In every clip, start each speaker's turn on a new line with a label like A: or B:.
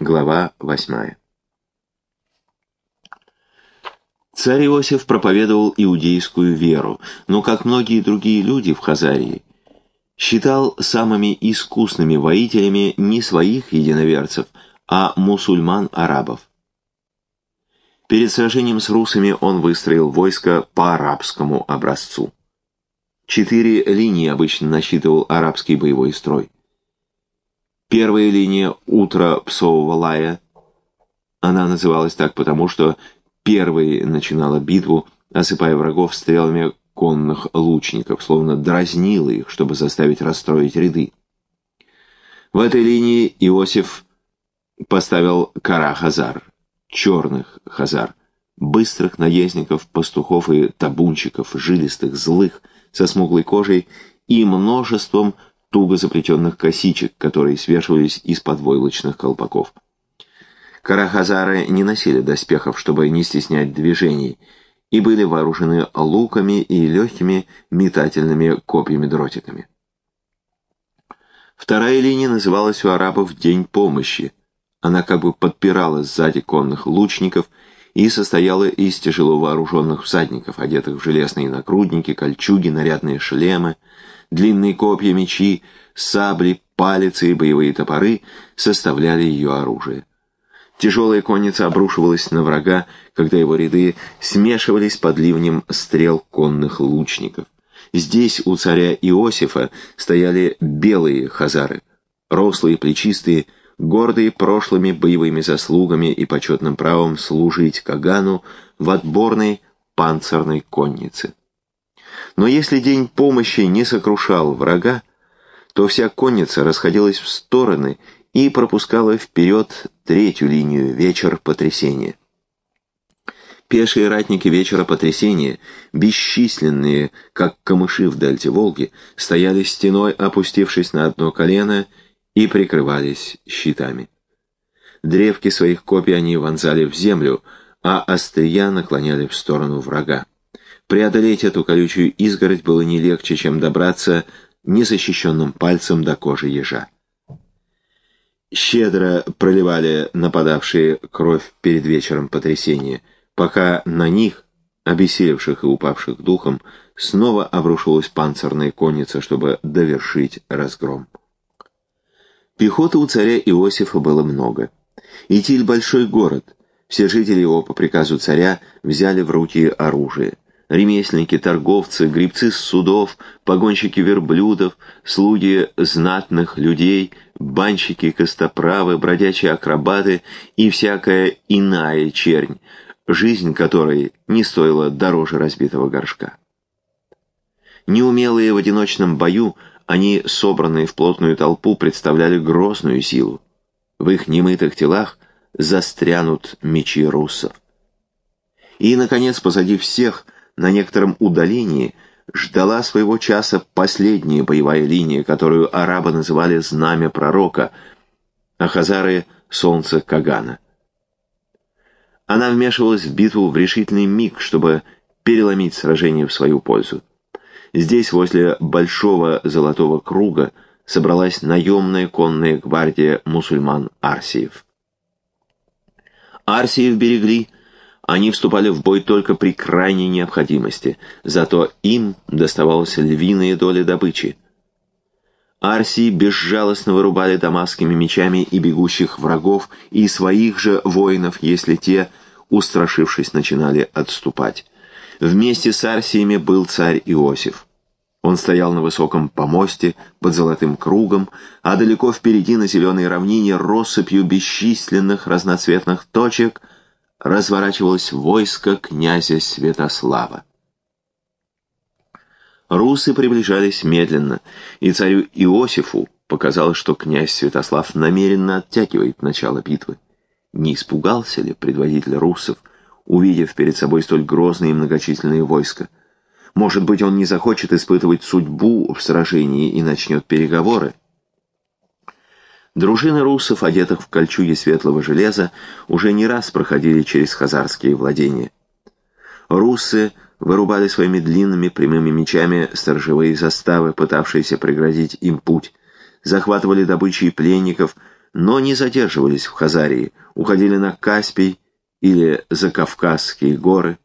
A: Глава 8. Царь Иосиф проповедовал иудейскую веру, но, как многие другие люди в Хазарии, считал самыми искусными воителями не своих единоверцев, а мусульман-арабов. Перед сражением с русами он выстроил войско по арабскому образцу. Четыре линии обычно насчитывал арабский боевой строй. Первая линия «Утро псового лая» она называлась так потому, что первой начинала битву, осыпая врагов стрелами конных лучников, словно дразнила их, чтобы заставить расстроить ряды. В этой линии Иосиф поставил Кара-Хазар, черных хазар, быстрых наездников, пастухов и табунчиков, жилистых, злых, со смуглой кожей и множеством туго заплетенных косичек, которые свешивались из-под войлочных колпаков. Карахазары не носили доспехов, чтобы не стеснять движений, и были вооружены луками и легкими метательными копьями-дротиками. Вторая линия называлась у арабов «День помощи». Она как бы подпирала сзади конных лучников и состояла из тяжело вооруженных всадников, одетых в железные нагрудники, кольчуги, нарядные шлемы, длинные копья, мечи, сабли, палицы и боевые топоры составляли ее оружие. Тяжелая конница обрушивалась на врага, когда его ряды смешивались под ливнем стрел конных лучников. Здесь у царя Иосифа стояли белые хазары, рослые, плечистые, гордые прошлыми боевыми заслугами и почетным правом служить Кагану в отборной панцирной коннице. Но если день помощи не сокрушал врага, то вся конница расходилась в стороны и пропускала вперед третью линию «Вечер потрясения». Пешие ратники вечера потрясения, бесчисленные, как камыши в дельте Волги, стояли стеной, опустившись на одно колено, и прикрывались щитами. Древки своих копий они вонзали в землю, а острия наклоняли в сторону врага. Преодолеть эту колючую изгородь было не легче, чем добраться незащищенным пальцем до кожи ежа. Щедро проливали нападавшие кровь перед вечером потрясения, пока на них, обессилевших и упавших духом, снова обрушилась панцирная конница, чтобы довершить разгром. Пехоты у царя Иосифа было много. Итиль — большой город. Все жители его по приказу царя взяли в руки оружие ремесленники, торговцы, грибцы с судов, погонщики верблюдов, слуги знатных людей, банщики, костоправы, бродячие акробаты и всякая иная чернь, жизнь которой не стоила дороже разбитого горшка. Неумелые в одиночном бою, они, собранные в плотную толпу, представляли грозную силу. В их немытых телах застрянут мечи руссов. И, наконец, позади всех – на некотором удалении ждала своего часа последняя боевая линия, которую арабы называли «знамя пророка», а хазары — «солнце Кагана». Она вмешивалась в битву в решительный миг, чтобы переломить сражение в свою пользу. Здесь, возле большого золотого круга, собралась наемная конная гвардия мусульман Арсиев. Арсиев берегли они вступали в бой только при крайней необходимости, зато им доставалась львиная доля добычи. Арсии безжалостно вырубали дамасскими мечами и бегущих врагов, и своих же воинов, если те, устрашившись, начинали отступать. Вместе с Арсиями был царь Иосиф. Он стоял на высоком помосте под золотым кругом, а далеко впереди на зеленой равнине россыпью бесчисленных разноцветных точек – разворачивалось войско князя Святослава. Русы приближались медленно, и царю Иосифу показалось, что князь Святослав намеренно оттягивает начало битвы. Не испугался ли предводитель русов, увидев перед собой столь грозные и многочисленные войска? Может быть, он не захочет испытывать судьбу в сражении и начнет переговоры? Дружины русов, одетых в кольчуги светлого железа, уже не раз проходили через хазарские владения. Русы вырубали своими длинными прямыми мечами сторожевые заставы, пытавшиеся преградить им путь, захватывали добычи и пленников, но не задерживались в Хазарии, уходили на Каспий или за Кавказские горы.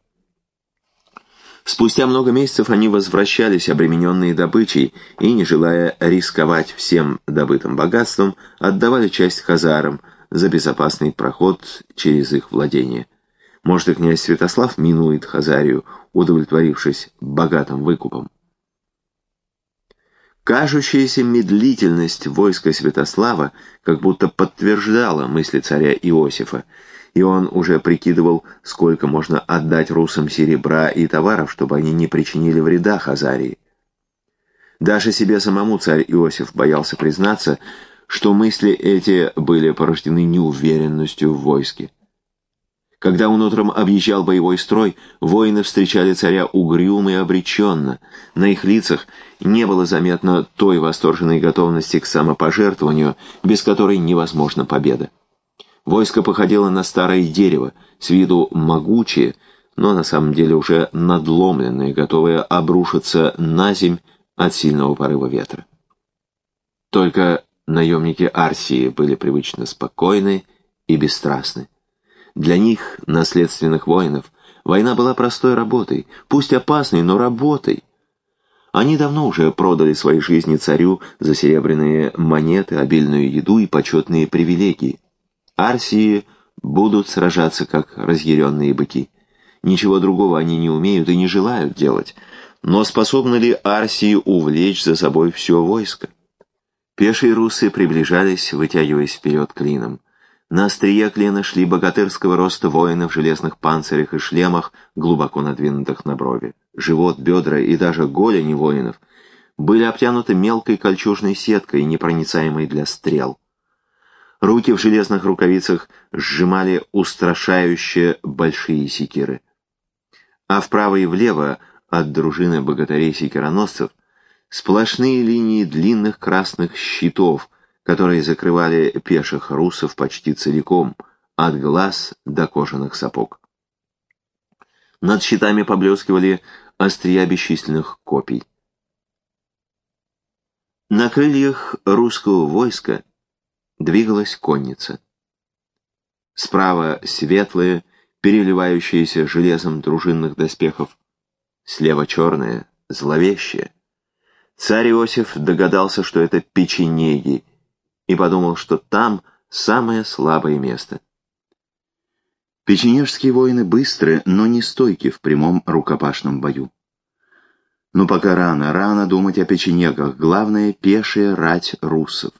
A: Спустя много месяцев они возвращались, обремененные добычей, и, не желая рисковать всем добытым богатством, отдавали часть хазарам за безопасный проход через их владение. Может, и князь Святослав минует Хазарию, удовлетворившись богатым выкупом. Кажущаяся медлительность войска Святослава как будто подтверждала мысли царя Иосифа, и он уже прикидывал, сколько можно отдать русам серебра и товаров, чтобы они не причинили вреда Хазарии. Даже себе самому царь Иосиф боялся признаться, что мысли эти были порождены неуверенностью в войске. Когда он утром объезжал боевой строй, воины встречали царя угрюмо и обреченно. На их лицах не было заметно той восторженной готовности к самопожертвованию, без которой невозможна победа. Войско походило на старое дерево, с виду могучее, но на самом деле уже надломленное, готовое обрушиться на земь от сильного порыва ветра. Только наемники Арсии были привычно спокойны и бесстрастны. Для них, наследственных воинов, война была простой работой, пусть опасной, но работой. Они давно уже продали свои жизни царю за серебряные монеты, обильную еду и почетные привилегии. Арсии будут сражаться, как разъяренные быки. Ничего другого они не умеют и не желают делать. Но способны ли Арсии увлечь за собой все войско? Пешие русы приближались, вытягиваясь вперед клином. На острие клина шли богатырского роста воины в железных панцирях и шлемах, глубоко надвинутых на брови. Живот, бедра и даже голени воинов были обтянуты мелкой кольчужной сеткой, непроницаемой для стрел. Руки в железных рукавицах сжимали устрашающие большие секиры. А вправо и влево от дружины богатырей-секироносцев сплошные линии длинных красных щитов, которые закрывали пеших русов почти целиком, от глаз до кожаных сапог. Над щитами поблескивали острия бесчисленных копий. На крыльях русского войска двигалась конница. Справа светлые, переливающиеся железом дружинных доспехов, слева черные, зловещие. Царь Иосиф догадался, что это печенеги, и подумал, что там самое слабое место. Печенежские воины быстры, но не стойки в прямом рукопашном бою. Но пока рано, рано думать о печенегах, главное — пешая рать русов.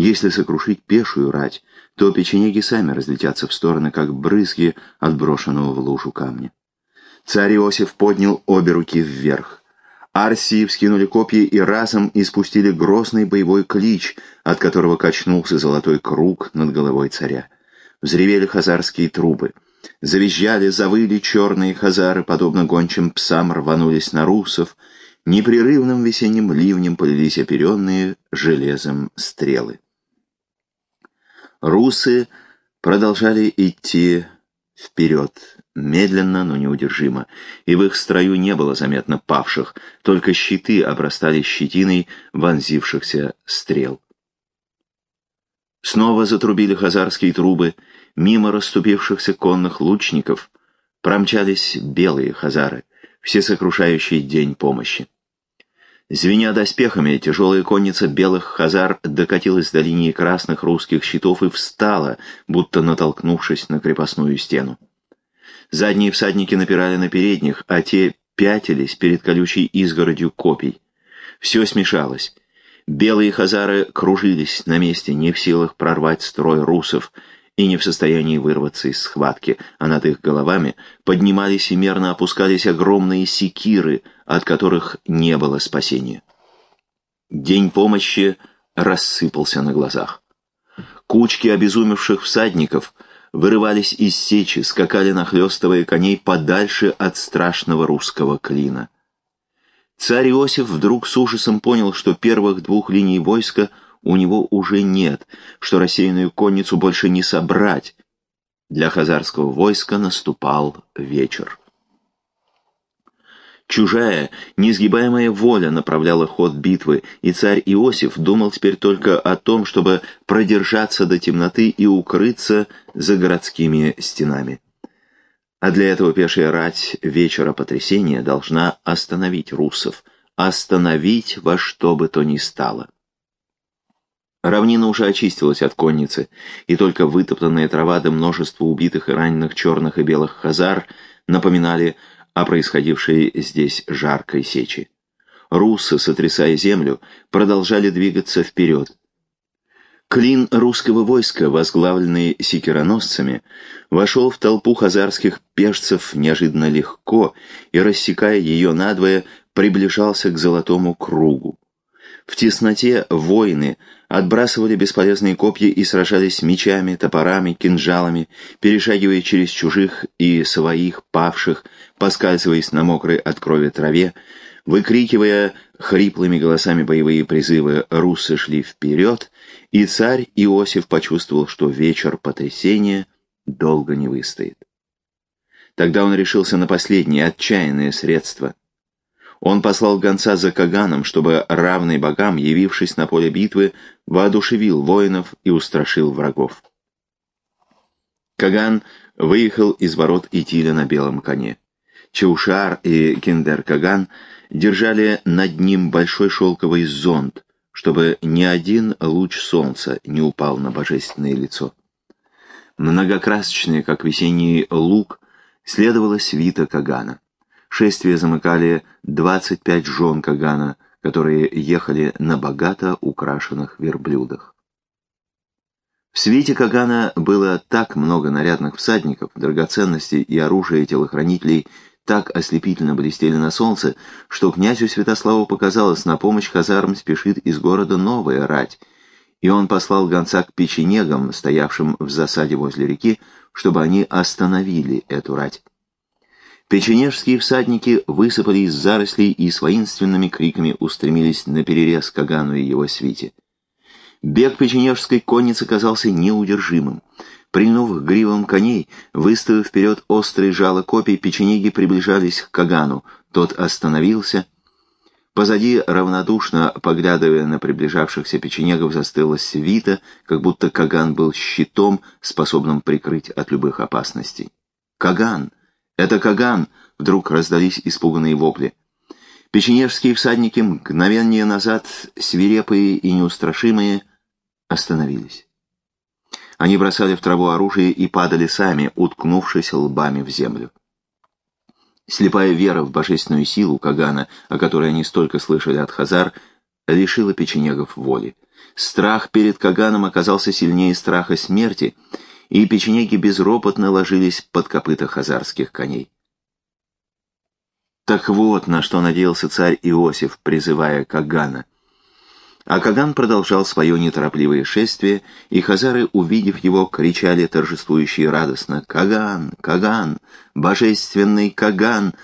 A: Если сокрушить пешую рать, то печенеги сами разлетятся в стороны, как брызги от брошенного в лужу камня. Царь Иосиф поднял обе руки вверх. Арсии вскинули копья и разом испустили грозный боевой клич, от которого качнулся золотой круг над головой царя. Взревели хазарские трубы. Завизжали, завыли черные хазары, подобно гончим псам, рванулись на русов. Непрерывным весенним ливнем полились оперенные железом стрелы. Русы продолжали идти вперед, медленно, но неудержимо, и в их строю не было заметно павших, только щиты обрастали щетиной вонзившихся стрел. Снова затрубили хазарские трубы, мимо расступившихся конных лучников промчались белые хазары, всесокрушающий день помощи. Звеня доспехами, тяжелая конница белых хазар докатилась до линии красных русских щитов и встала, будто натолкнувшись на крепостную стену. Задние всадники напирали на передних, а те пятились перед колючей изгородью копий. Все смешалось. Белые хазары кружились на месте, не в силах прорвать строй русов и не в состоянии вырваться из схватки, а над их головами поднимались и мерно опускались огромные секиры, от которых не было спасения. День помощи рассыпался на глазах. Кучки обезумевших всадников — вырывались из сечи, скакали, нахлестывая коней подальше от страшного русского клина. Царь Иосиф вдруг с ужасом понял, что первых двух линий войска у него уже нет, что рассеянную конницу больше не собрать. Для хазарского войска наступал вечер. Чужая, несгибаемая воля направляла ход битвы, и царь Иосиф думал теперь только о том, чтобы продержаться до темноты и укрыться за городскими стенами. А для этого пешая рать вечера потрясения должна остановить русов, остановить во что бы то ни стало. Равнина уже очистилась от конницы, и только вытоптанная трава да множество убитых и раненых черных и белых хазар напоминали о происходившей здесь жаркой сечи. Русы, сотрясая землю, продолжали двигаться вперед. Клин русского войска, возглавленный секироносцами, вошел в толпу хазарских пешцев неожиданно легко и, рассекая ее надвое, приближался к золотому кругу. В тесноте воины отбрасывали бесполезные копья и сражались мечами, топорами, кинжалами, перешагивая через чужих и своих павших, поскальзываясь на мокрой от крови траве, выкрикивая хриплыми голосами боевые призывы, руссы шли вперед, и царь Иосиф почувствовал, что вечер потрясения долго не выстоит. Тогда он решился на последнее отчаянное средство — он послал гонца за Каганом, чтобы равный богам, явившись на поле битвы, воодушевил воинов и устрашил врагов. Каган выехал из ворот Итиля на белом коне. Чаушар и Киндер Каган держали над ним большой шелковый зонт, чтобы ни один луч солнца не упал на божественное лицо. Многокрасочный, как весенний лук, следовала свита Кагана. Шествие замыкали 25 жен Кагана, которые ехали на богато украшенных верблюдах. В свете Кагана было так много нарядных всадников, драгоценностей и оружия телохранителей так ослепительно блестели на солнце, что князю Святославу показалось, на помощь хазарам спешит из города новая рать, и он послал гонца к печенегам, стоявшим в засаде возле реки, чтобы они остановили эту рать. Печенежские всадники высыпали из зарослей и с воинственными криками устремились на перерез Кагану и его свите. Бег печенежской конницы казался неудержимым. Прильнув гривам коней, выставив вперед острые жало копий, печенеги приближались к Кагану. Тот остановился. Позади, равнодушно поглядывая на приближавшихся печенегов, застыла свита, как будто Каган был щитом, способным прикрыть от любых опасностей. «Каган!» «Это Каган!» — вдруг раздались испуганные вопли. Печенежские всадники, мгновение назад свирепые и неустрашимые, остановились. Они бросали в траву оружие и падали сами, уткнувшись лбами в землю. Слепая вера в божественную силу Кагана, о которой они столько слышали от Хазар, лишила печенегов воли. Страх перед Каганом оказался сильнее страха смерти — и печенеги безропотно ложились под копыта хазарских коней. Так вот, на что надеялся царь Иосиф, призывая Кагана. А Каган продолжал свое неторопливое шествие, и хазары, увидев его, кричали торжествующе и радостно «Каган! Каган! Божественный Каган!»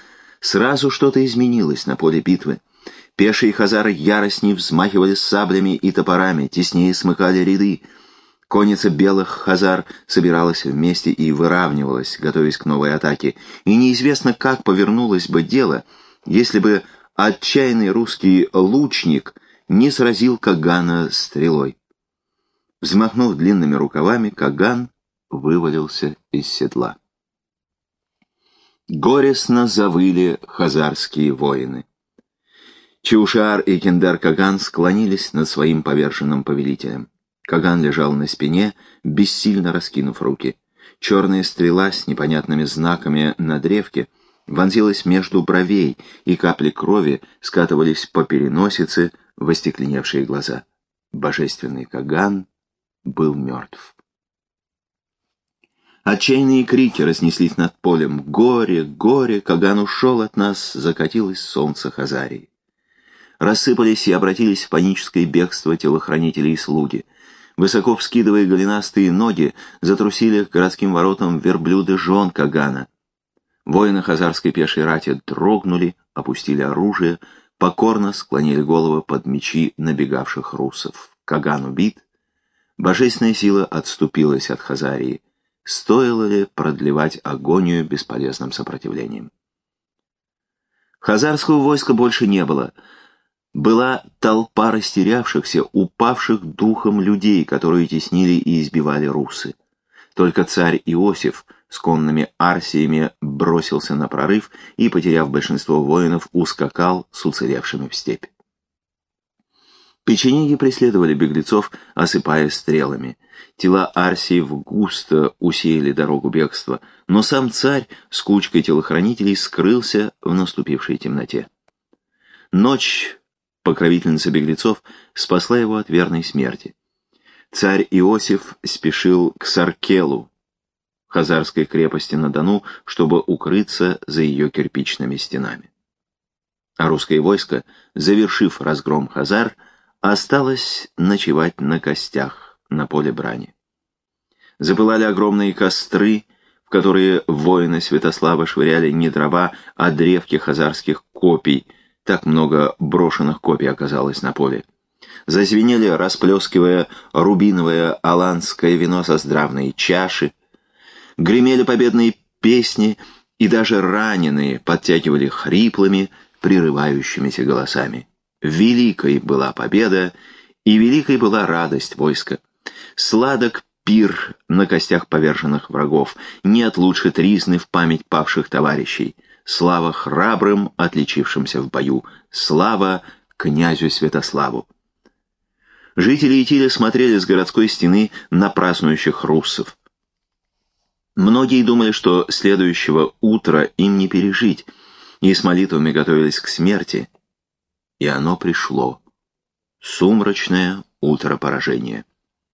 A: Сразу что-то изменилось на поле битвы. Пешие хазары яростней взмахивали саблями и топорами, теснее смыкали ряды. Конница белых хазар собиралась вместе и выравнивалась, готовясь к новой атаке, и неизвестно, как повернулось бы дело, если бы отчаянный русский лучник не сразил Кагана стрелой. Взмахнув длинными рукавами, Каган вывалился из седла. Горестно завыли хазарские воины. Чаушар и Кендар Каган склонились над своим поверженным повелителем. Каган лежал на спине, бессильно раскинув руки. Черная стрела с непонятными знаками на древке вонзилась между бровей, и капли крови скатывались по переносице в остекленевшие глаза. Божественный Каган был мертв. Отчаянные крики разнеслись над полем. «Горе! Горе! Каган ушел от нас!» Закатилось солнце Хазарии. Рассыпались и обратились в паническое бегство телохранители и слуги. Высоко вскидывая голенастые ноги, затрусили к городским воротам верблюды жен Кагана. Воины хазарской пешей рати дрогнули, опустили оружие, покорно склонили головы под мечи набегавших русов. Каган убит. Божественная сила отступилась от Хазарии. Стоило ли продлевать агонию бесполезным сопротивлением? Хазарского войска больше не было. Была толпа растерявшихся, упавших духом людей, которые теснили и избивали русы. Только царь Иосиф с конными арсиями бросился на прорыв и, потеряв большинство воинов, ускакал с уцелевшими в степь. Печенеги преследовали беглецов, осыпая стрелами. Тела арсиев густо усеяли дорогу бегства, но сам царь с кучкой телохранителей скрылся в наступившей темноте. Ночь, покровительница беглецов, спасла его от верной смерти. Царь Иосиф спешил к Саркелу, хазарской крепости на Дону, чтобы укрыться за ее кирпичными стенами. А русское войско, завершив разгром Хазар, Осталось ночевать на костях на поле брани. Запылали огромные костры, в которые воины Святослава швыряли не дрова, а древки хазарских копий. Так много брошенных копий оказалось на поле. Зазвенели, расплескивая рубиновое аланское вино со здравной чаши. Гремели победные песни, и даже раненые подтягивали хриплыми, прерывающимися голосами. Великой была победа, и великой была радость войска. Сладок пир на костях поверженных врагов, нет лучше тризны в память павших товарищей. Слава храбрым, отличившимся в бою, слава князю Святославу. Жители Итиля смотрели с городской стены на празднующих руссов. Многие думали, что следующего утра им не пережить, и с молитвами готовились к смерти — и оно пришло. Сумрачное утро поражения.